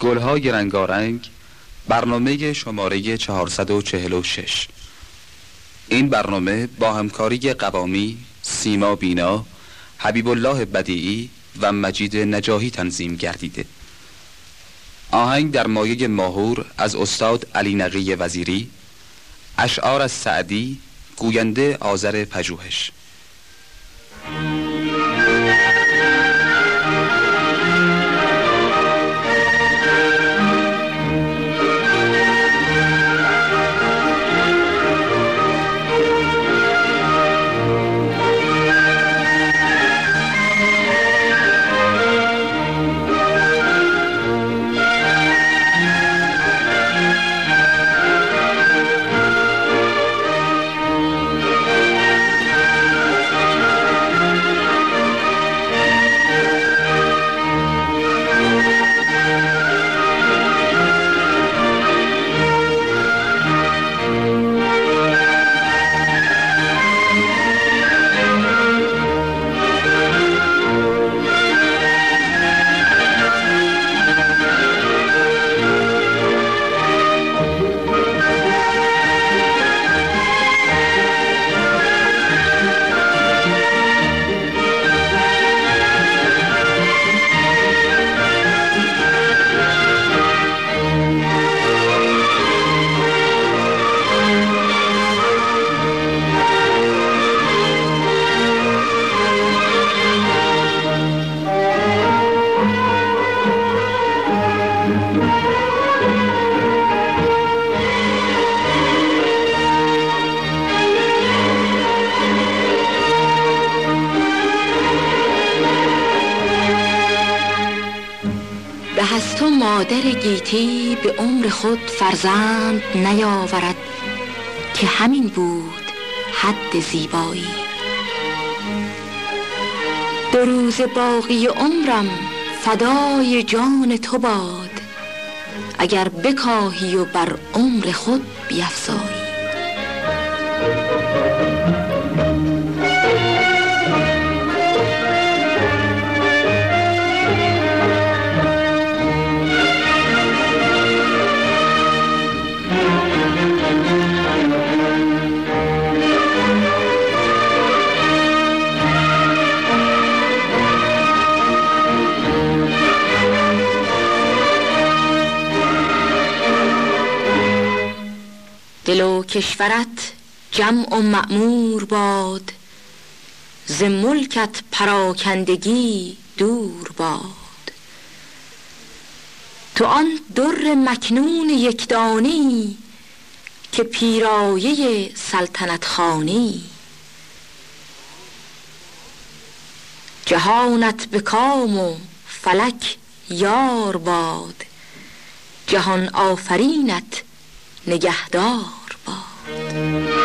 گلهای رنگارنگ برنامه شماره 446 این برنامه با همکاری قوامی، سیما بینا، حبیب الله بدیعی و مجید نجاهی تنظیم گردیده. آهنگ در مایه ماهور از استاد علی نقی وزیری اشعار از سعدی گوینده آذر پژوهش. مادر گیتی به عمر خود فرزند نیاورد که همین بود حد زیبایی. دو روز باقی عمرم فدای جان تو باد اگر بکاهی و بر عمر خود بیفزایی. دل و کشورت جمع و معمور باد ز ملکت پراکندگی دور باد. تو آن در مکنون یکدانی که پیرایه سلطنت خانی جهانت به کام و فلک یار باد جهان آفرینت نگهدار. بقای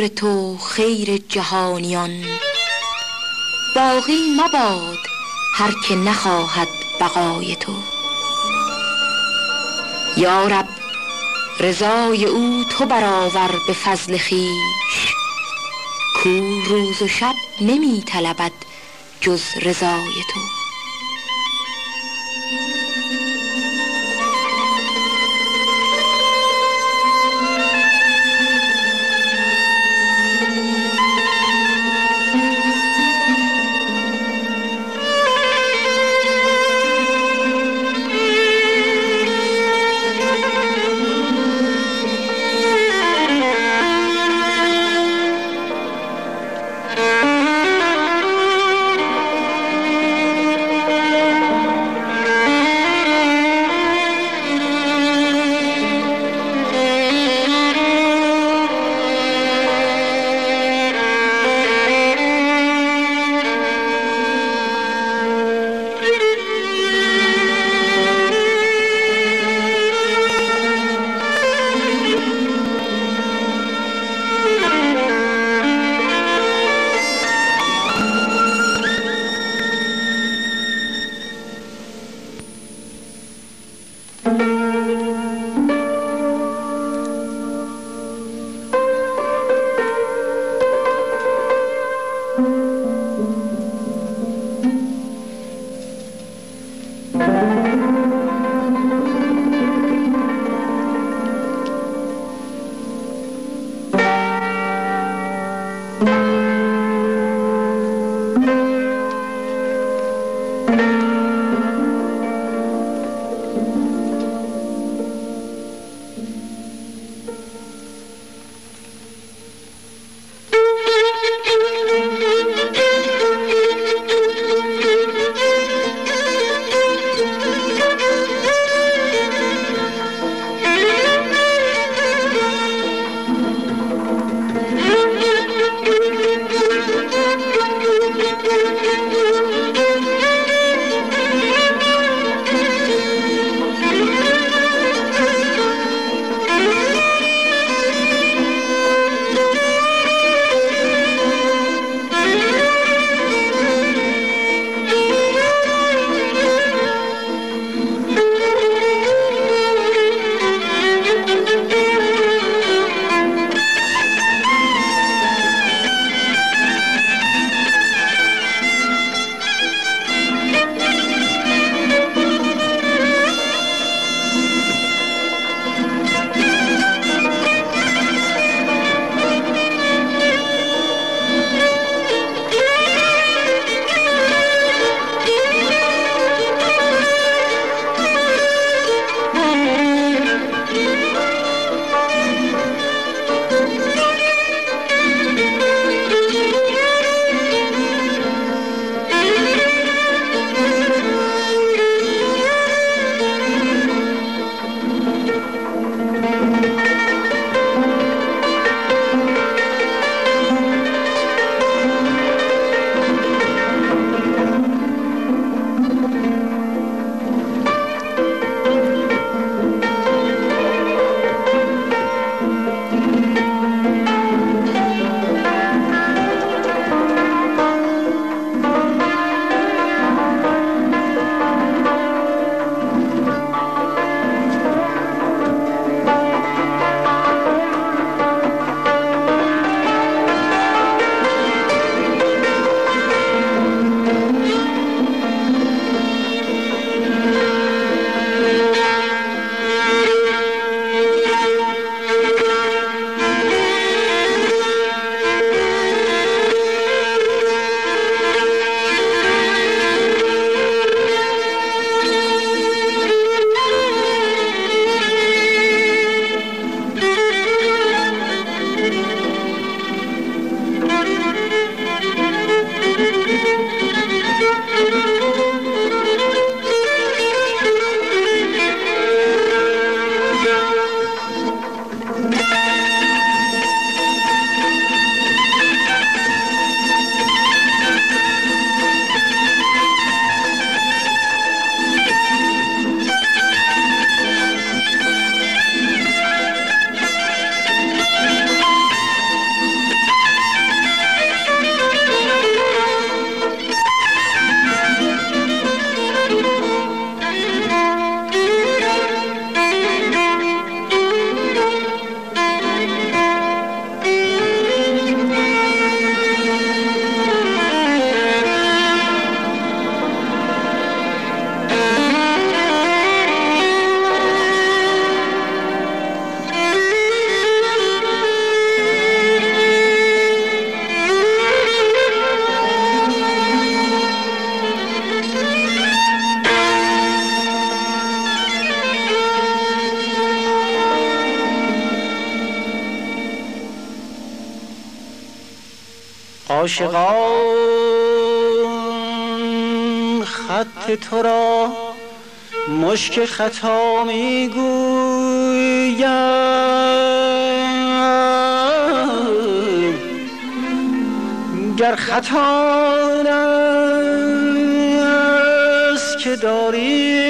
عمر تو خیر جهانیان. باقی مباد هر که نخواهد بقای تو. یارب رضای او تو برآور به فضل خیش. کو روز و شب نمی طلبد جز رضای تو. عاشقان خط تو را مشک خطا می‌گویم. گر خطا است که داری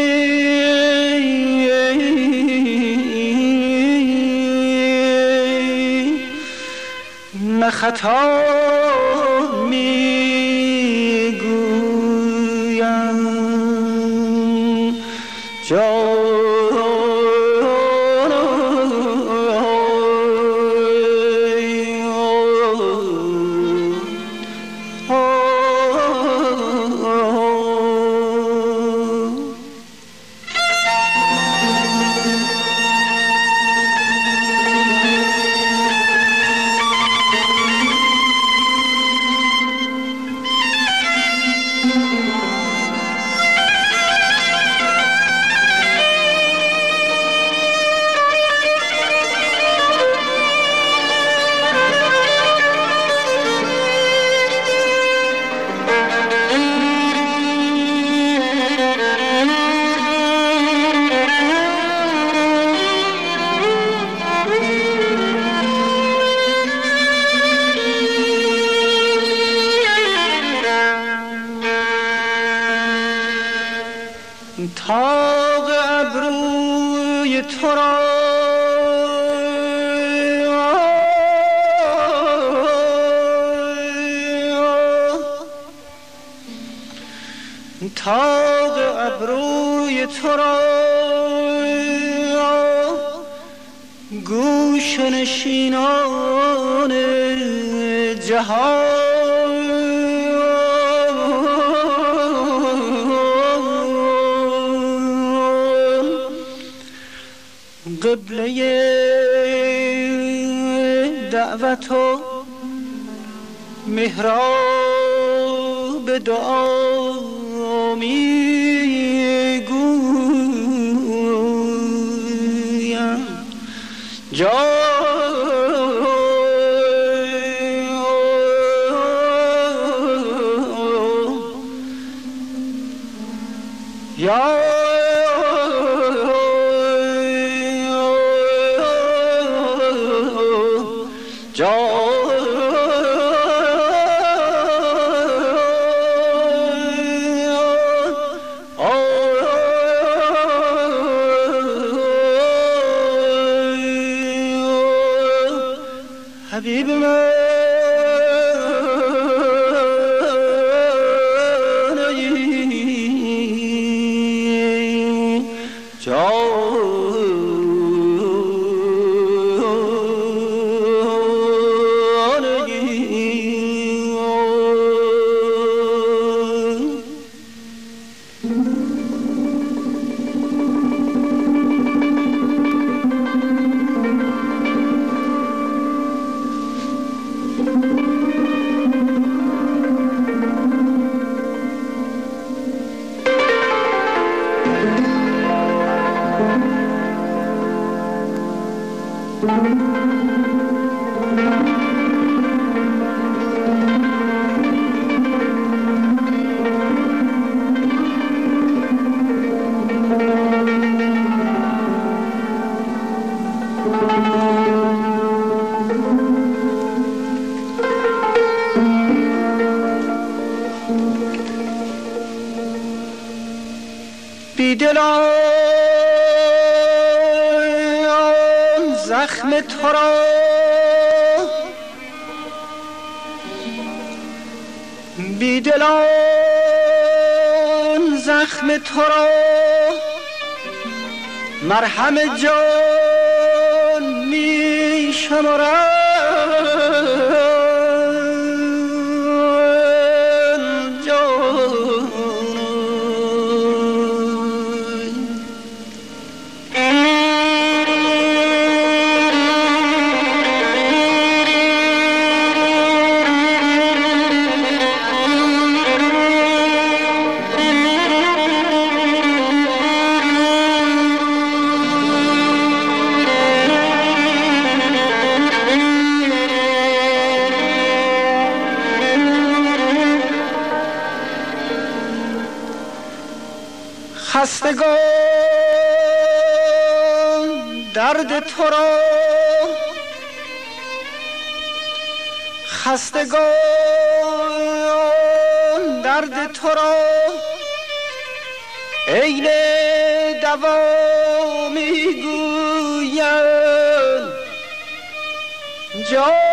خطا me. دعوت و مهراب دعا می‌گویم. جا زخم تو را. بیدلان زخم تو را. مرهم جان می درد تو را. خستگان درد تو را. عین دوا می‌گویند خط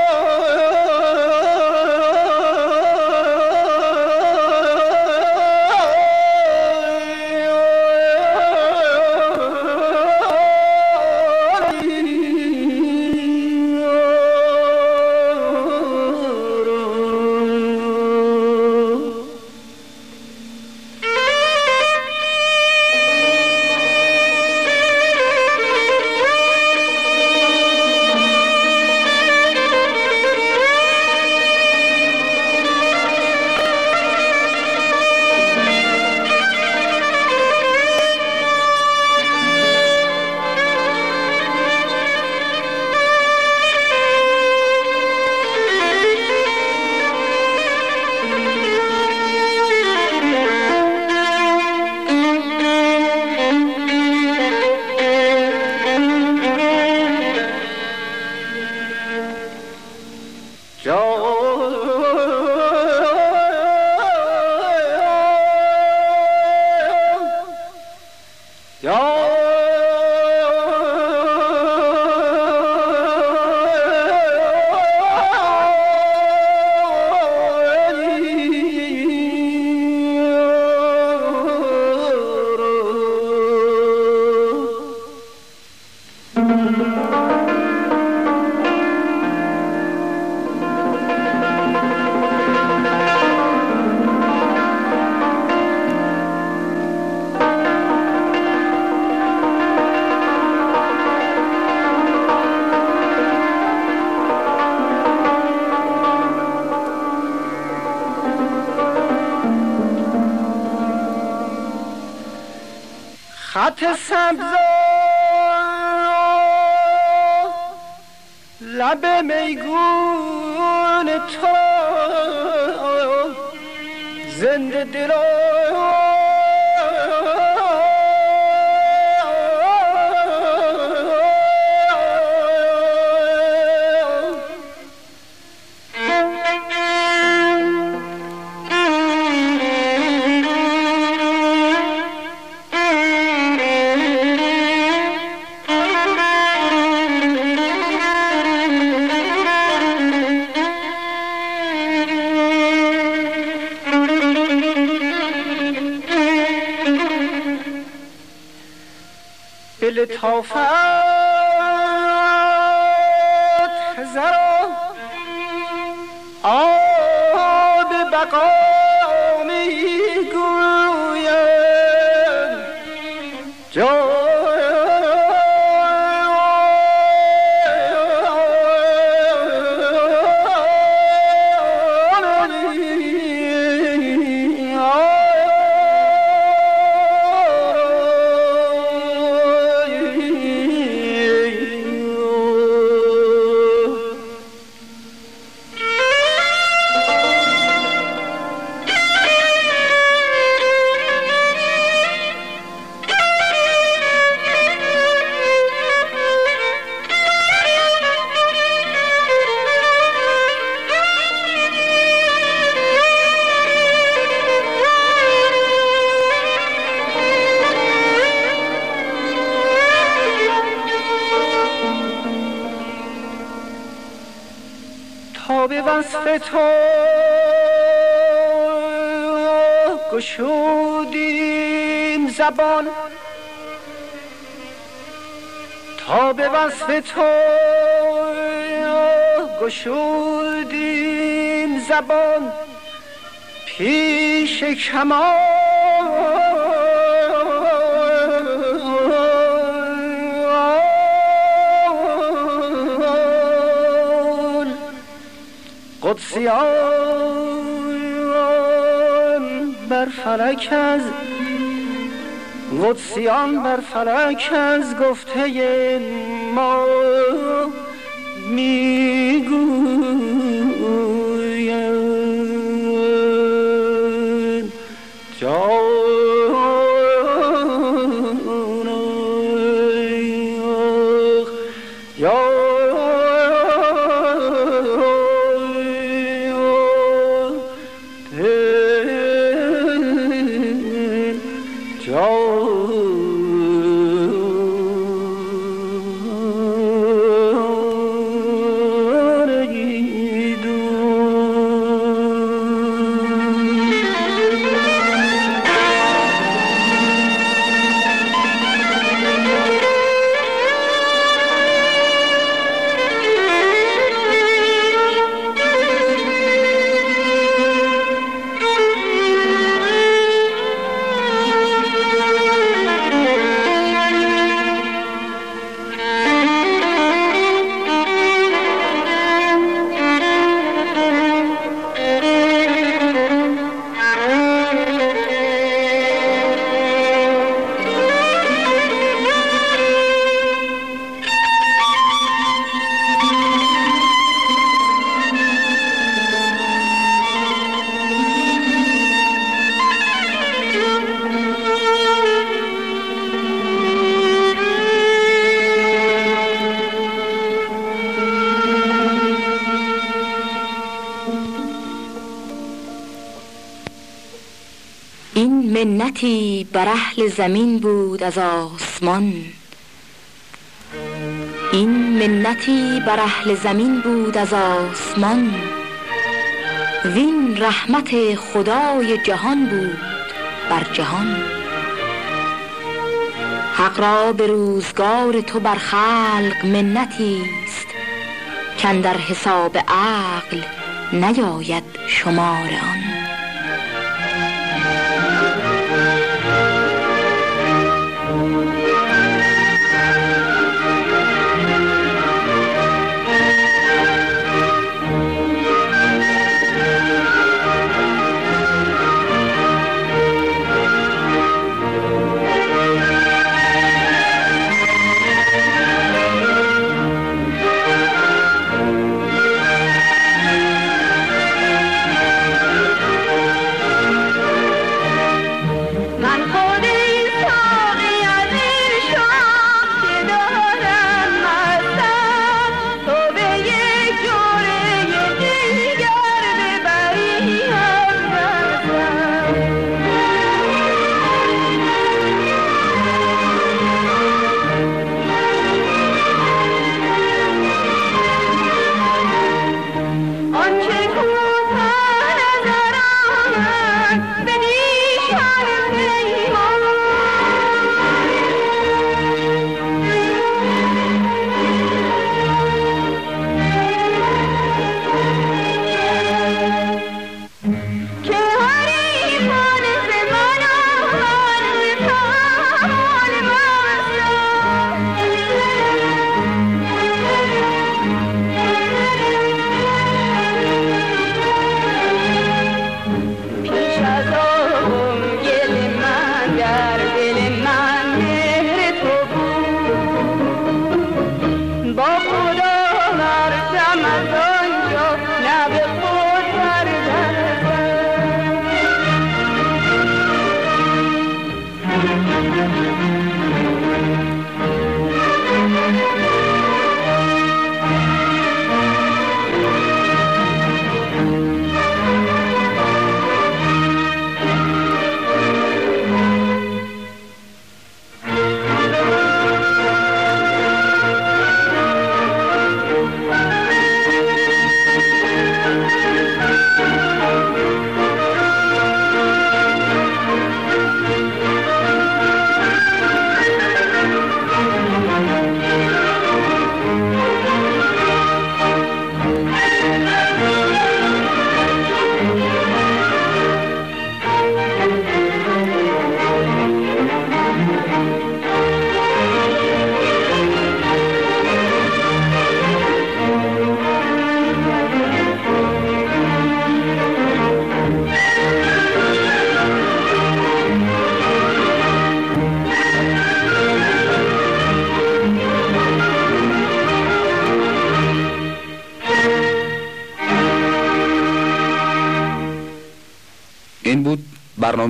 سبز لب میگون تو. زنده دلان. لطافت خزر آب بقا وصف تو گشودیم زبان. تا به وصف تو گشودیم زبان. پیش کمان قدسیان بر فلک از قدسیان بر فلک از گفته ما می‌گویند بر اهل زمین بود از آسمان. این منتی بر اهل زمین بود از آسمان. وین رحمت خدای جهان بود بر جهان. حق را به روزگار تو بر خلق منتی است در حساب عقل نیاید شمار آن.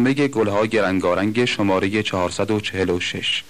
برنامه گلهای رنگارنگ شماره 446